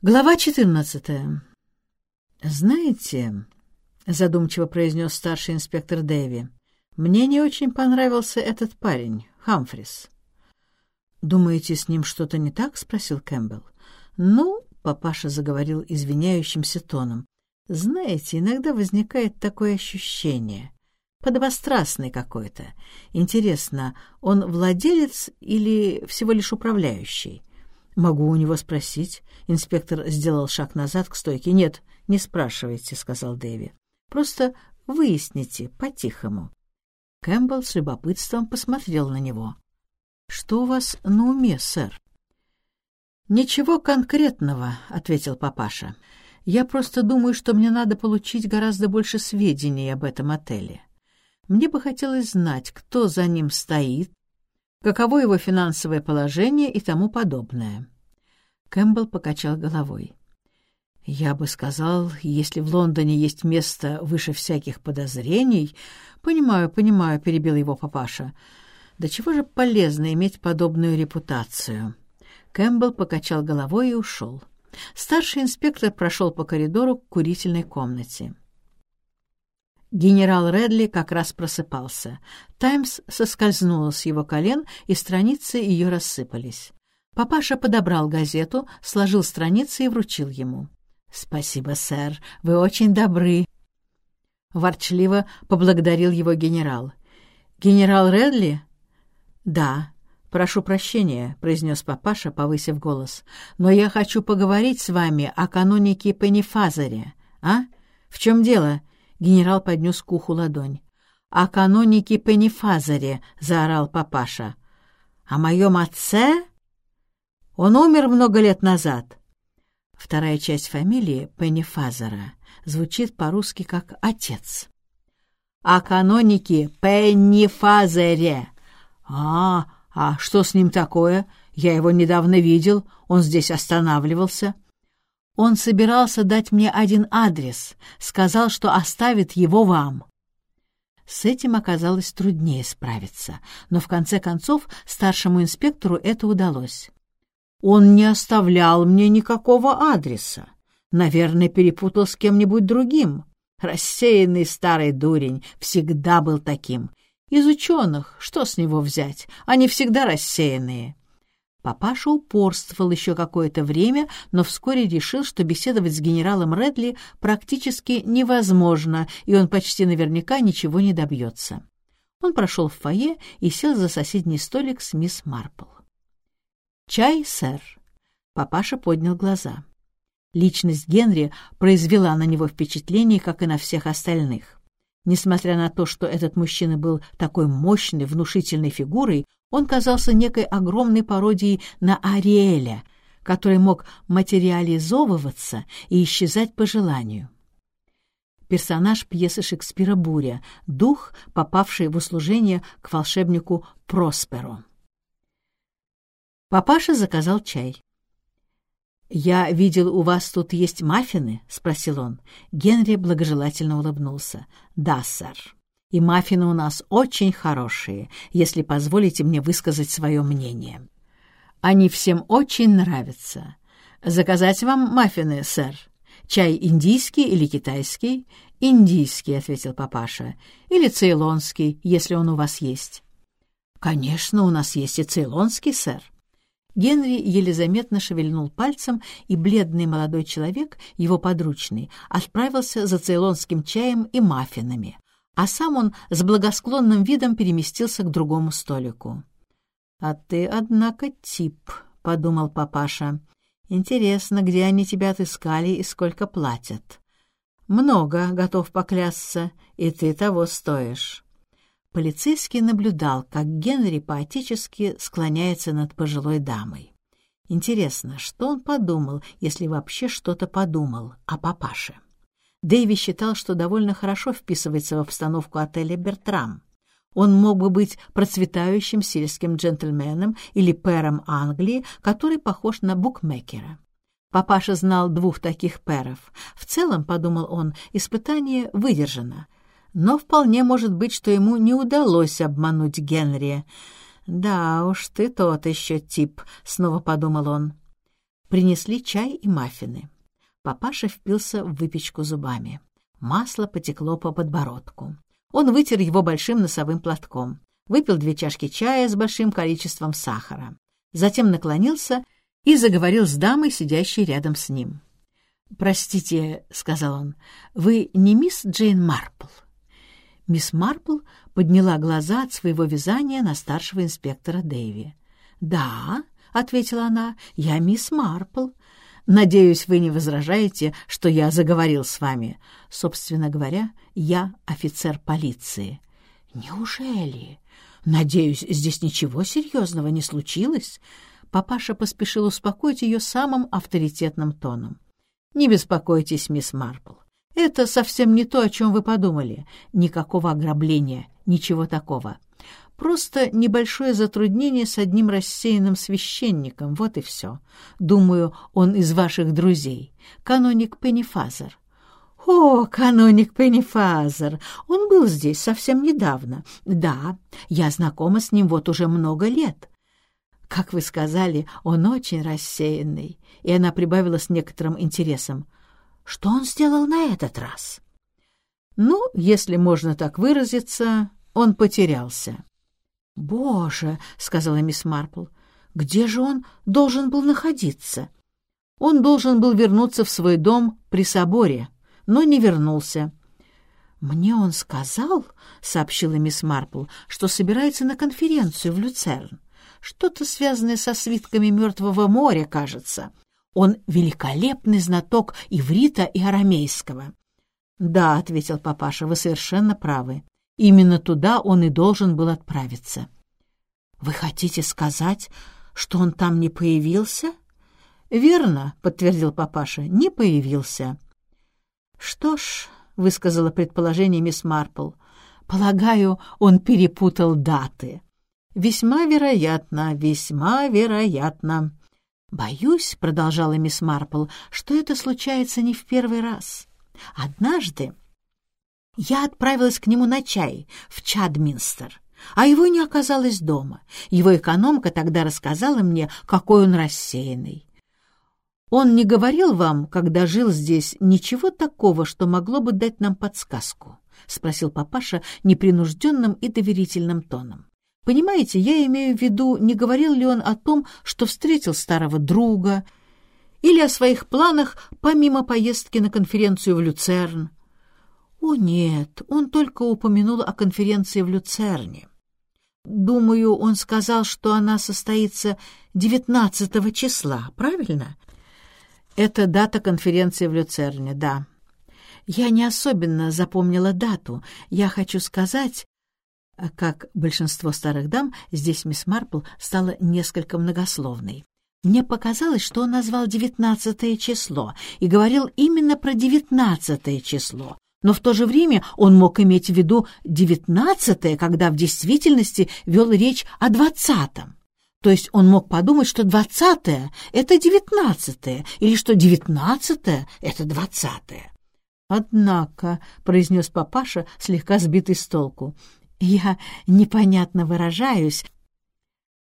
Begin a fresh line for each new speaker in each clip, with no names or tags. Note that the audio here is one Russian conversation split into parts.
Глава 14. «Знаете, — задумчиво произнес старший инспектор Дэви, — мне не очень понравился этот парень, Хамфрис». «Думаете, с ним что-то не так?» — спросил Кэмпбелл. «Ну, — папаша заговорил извиняющимся тоном, — знаете, иногда возникает такое ощущение. Подобострастный какой-то. Интересно, он владелец или всего лишь управляющий?» «Могу у него спросить?» Инспектор сделал шаг назад к стойке. «Нет, не спрашивайте», — сказал Дэви. «Просто выясните по-тихому». Кэмпбелл с любопытством посмотрел на него. «Что у вас на уме, сэр?» «Ничего конкретного», — ответил папаша. «Я просто думаю, что мне надо получить гораздо больше сведений об этом отеле. Мне бы хотелось знать, кто за ним стоит, каково его финансовое положение и тому подобное. Кэмпбелл покачал головой. «Я бы сказал, если в Лондоне есть место выше всяких подозрений...» «Понимаю, понимаю», — перебил его папаша. «Да чего же полезно иметь подобную репутацию?» Кэмпбелл покачал головой и ушел. Старший инспектор прошел по коридору к курительной комнате. Генерал Редли как раз просыпался. «Таймс» соскользнула с его колен, и страницы ее рассыпались. Папаша подобрал газету, сложил страницы и вручил ему. «Спасибо, сэр, вы очень добры». Ворчливо поблагодарил его генерал. «Генерал Редли?» «Да, прошу прощения», — произнес папаша, повысив голос. «Но я хочу поговорить с вами о канонике Пеннифазере. А? В чем дело?» Генерал поднес к уху ладонь. «О канонике Пеннифазере!» — заорал папаша. «О моем отце?» «Он умер много лет назад». Вторая часть фамилии Пеннифазера звучит по-русски как «отец». «О канонике Пеннифазере!» «А, а что с ним такое? Я его недавно видел, он здесь останавливался». Он собирался дать мне один адрес, сказал, что оставит его вам. С этим оказалось труднее справиться, но в конце концов старшему инспектору это удалось. Он не оставлял мне никакого адреса. Наверное, перепутал с кем-нибудь другим. Рассеянный старый дурень всегда был таким. Из ученых, что с него взять? Они всегда рассеянные. Папаша упорствовал еще какое-то время, но вскоре решил, что беседовать с генералом Редли практически невозможно, и он почти наверняка ничего не добьется. Он прошел в фойе и сел за соседний столик с мисс Марпл. «Чай, сэр?» Папаша поднял глаза. Личность Генри произвела на него впечатление, как и на всех остальных. Несмотря на то, что этот мужчина был такой мощной, внушительной фигурой, он казался некой огромной пародией на Ариэля, который мог материализовываться и исчезать по желанию. Персонаж пьесы Шекспира «Буря», дух, попавший в услужение к волшебнику Просперу. Папаша заказал чай. «Я видел, у вас тут есть маффины?» — спросил он. Генри благожелательно улыбнулся. «Да, сэр. И маффины у нас очень хорошие, если позволите мне высказать свое мнение. Они всем очень нравятся. Заказать вам маффины, сэр? Чай индийский или китайский?» «Индийский», — ответил папаша. «Или цейлонский, если он у вас есть». «Конечно, у нас есть и цейлонский, сэр». Генри еле заметно шевельнул пальцем, и бледный молодой человек, его подручный, отправился за цейлонским чаем и маффинами, а сам он с благосклонным видом переместился к другому столику. «А ты, однако, тип», — подумал папаша. «Интересно, где они тебя отыскали и сколько платят?» «Много, готов поклясться, и ты того стоишь». Полицейский наблюдал, как Генри поотечески склоняется над пожилой дамой. Интересно, что он подумал, если вообще что-то подумал о папаше? Дэйви считал, что довольно хорошо вписывается в обстановку отеля «Бертрам». Он мог бы быть процветающим сельским джентльменом или пэром Англии, который похож на букмекера. Папаша знал двух таких пэров. В целом, подумал он, испытание выдержано — но вполне может быть, что ему не удалось обмануть Генри. «Да уж, ты тот еще тип», — снова подумал он. Принесли чай и маффины. Папаша впился в выпечку зубами. Масло потекло по подбородку. Он вытер его большим носовым платком, выпил две чашки чая с большим количеством сахара. Затем наклонился и заговорил с дамой, сидящей рядом с ним. «Простите», — сказал он, — «вы не мисс Джейн Марпл?» Мисс Марпл подняла глаза от своего вязания на старшего инспектора Дэйви. «Да», — ответила она, — «я мисс Марпл. Надеюсь, вы не возражаете, что я заговорил с вами. Собственно говоря, я офицер полиции». «Неужели? Надеюсь, здесь ничего серьезного не случилось?» Папаша поспешил успокоить ее самым авторитетным тоном. «Не беспокойтесь, мисс Марпл. Это совсем не то, о чем вы подумали. Никакого ограбления, ничего такого. Просто небольшое затруднение с одним рассеянным священником, вот и все. Думаю, он из ваших друзей, каноник Пеннифазер. «О, каноник Пеннифазер! Он был здесь совсем недавно. Да, я знакома с ним вот уже много лет. Как вы сказали, он очень рассеянный». И она прибавила с некоторым интересом. «Что он сделал на этот раз?» «Ну, если можно так выразиться, он потерялся». «Боже!» — сказала мисс Марпл. «Где же он должен был находиться?» «Он должен был вернуться в свой дом при соборе, но не вернулся». «Мне он сказал, — сообщила мисс Марпл, — что собирается на конференцию в Люцерн. Что-то связанное со свитками Мертвого моря, кажется. Он великолепный знаток иврита и арамейского». «Да», — ответил папаша, — «вы совершенно правы. Именно туда он и должен был отправиться. «Вы хотите сказать, что он там не появился?» «Верно», — подтвердил папаша, — «не появился». «Что ж», — высказала предположение мисс Марпл, — «полагаю, он перепутал даты». «Весьма вероятно, весьма вероятно». «Боюсь», — продолжала мисс Марпл, — «что это случается не в первый раз. Однажды я отправилась к нему на чай в Чадминстер, а его не оказалось дома. Его экономка тогда рассказала мне, какой он рассеянный. Он не говорил вам, когда жил здесь, ничего такого, что могло бы дать нам подсказку? — спросил папаша непринужденным и доверительным тоном. Понимаете, я имею в виду, не говорил ли он о том, что встретил старого друга, или о своих планах помимо поездки на конференцию в Люцерн. О нет, он только упомянул о конференции в Люцерне. Думаю, он сказал, что она состоится 19 числа, правильно? Это дата конференции в Люцерне, да. Я не особенно запомнила дату. Я хочу сказать, как большинство старых дам, здесь мисс Марпл стала несколько многословной. Мне показалось, что он назвал девятнадцатое число и говорил именно про девятнадцатое число, но в то же время он мог иметь в виду девятнадцатое, когда в действительности вел речь о двадцатом. То есть он мог подумать, что двадцатое — это девятнадцатое, или что девятнадцатое — это двадцатое. «Однако», — произнес папаша, слегка сбитый с толку, — «я непонятно выражаюсь,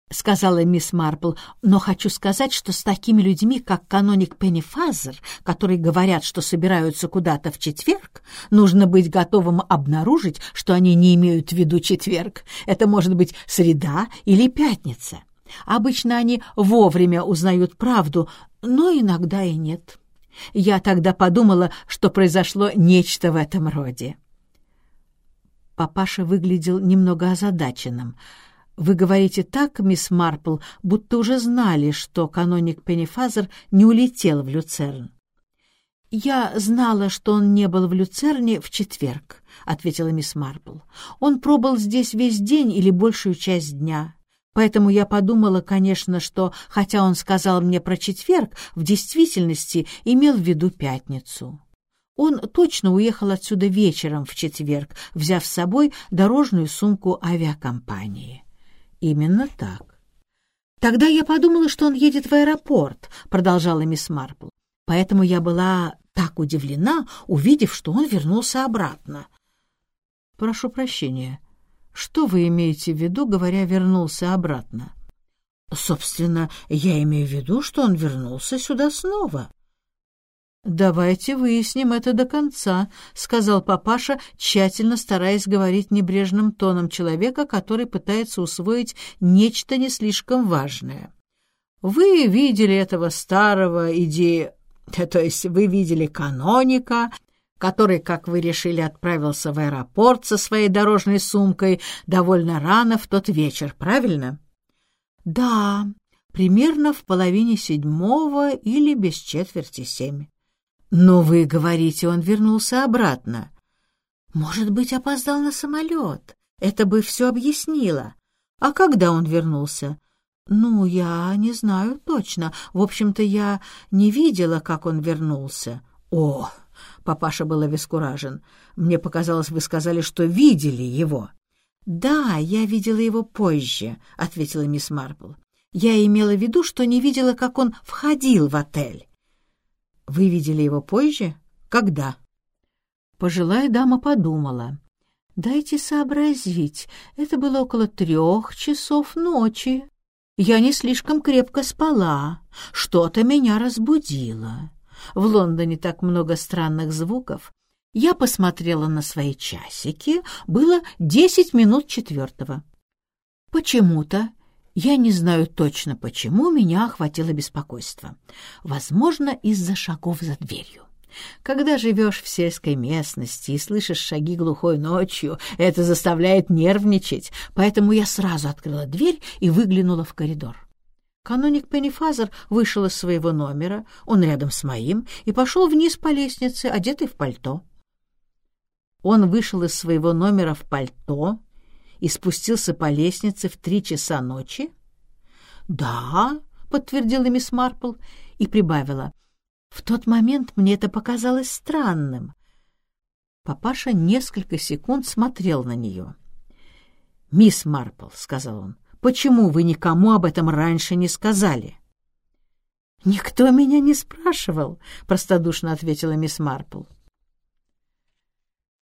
— сказала мисс Марпл, — но хочу сказать, что с такими людьми, как каноник Пеннифазер, которые говорят, что собираются куда-то в четверг, нужно быть готовым обнаружить, что они не имеют в виду четверг. Это может быть среда или пятница. Обычно они вовремя узнают правду, но иногда и нет. Я тогда подумала, что произошло нечто в этом роде. Папаша выглядел немного озадаченным — «Вы говорите так, мисс Марпл, будто уже знали, что каноник Пеннифазер не улетел в Люцерн». «Я знала, что он не был в Люцерне в четверг», — ответила мисс Марпл. «Он пробыл здесь весь день или большую часть дня. Поэтому я подумала, конечно, что, хотя он сказал мне про четверг, в действительности имел в виду пятницу». Он точно уехал отсюда вечером в четверг, взяв с собой дорожную сумку авиакомпании. Именно так. Тогда я подумала, что он едет в аэропорт, продолжала мисс Марпл. Поэтому я была так удивлена, увидев, что он вернулся обратно. Прошу прощения. Что вы имеете в виду, говоря «вернулся обратно»? Собственно, я имею в виду, что он вернулся сюда снова. «Давайте выясним это до конца», — сказал папаша, тщательно стараясь говорить небрежным тоном человека, который пытается усвоить нечто не слишком важное. «Вы видели этого старого идея, то есть вы видели каноника, который, как вы решили, отправился в аэропорт со своей дорожной сумкой довольно рано в тот вечер, правильно?» «Да, примерно в половине седьмого или без четверти семь». «Но вы говорите, он вернулся обратно». «Может быть, опоздал на самолет. Это бы все объяснило. А когда он вернулся?» «Ну, я не знаю точно. В общем-то, я не видела, как он вернулся». «О!» — папаша был обескуражен. «Мне показалось, вы сказали, что видели его». «Да, я видела его позже», — ответила мисс Марпл. «Я имела в виду, что не видела, как он входил в отель». Вы видели его позже? Когда? Пожилая дама подумала. Дайте сообразить, это было около трех часов ночи. Я не слишком крепко спала, что-то меня разбудило. В Лондоне так много странных звуков. Я посмотрела на свои часики, было десять минут четвертого. Почему-то я не знаю точно, почему меня охватило беспокойство. Возможно, из-за шагов за дверью. Когда живешь в сельской местности и слышишь шаги глухой ночью, это заставляет нервничать, поэтому я сразу открыла дверь и выглянула в коридор. Каноник Пеннифазер вышел из своего номера, он рядом с моим, и пошел вниз по лестнице, одетый в пальто. Он вышел из своего номера в пальто, и спустился по лестнице в три часа ночи? — Да, — подтвердила мисс Марпл и прибавила. — В тот момент мне это показалось странным. Папаша несколько секунд смотрел на нее. — Мисс Марпл, — сказал он, — почему вы никому об этом раньше не сказали? — Никто меня не спрашивал, — простодушно ответила мисс Марпл.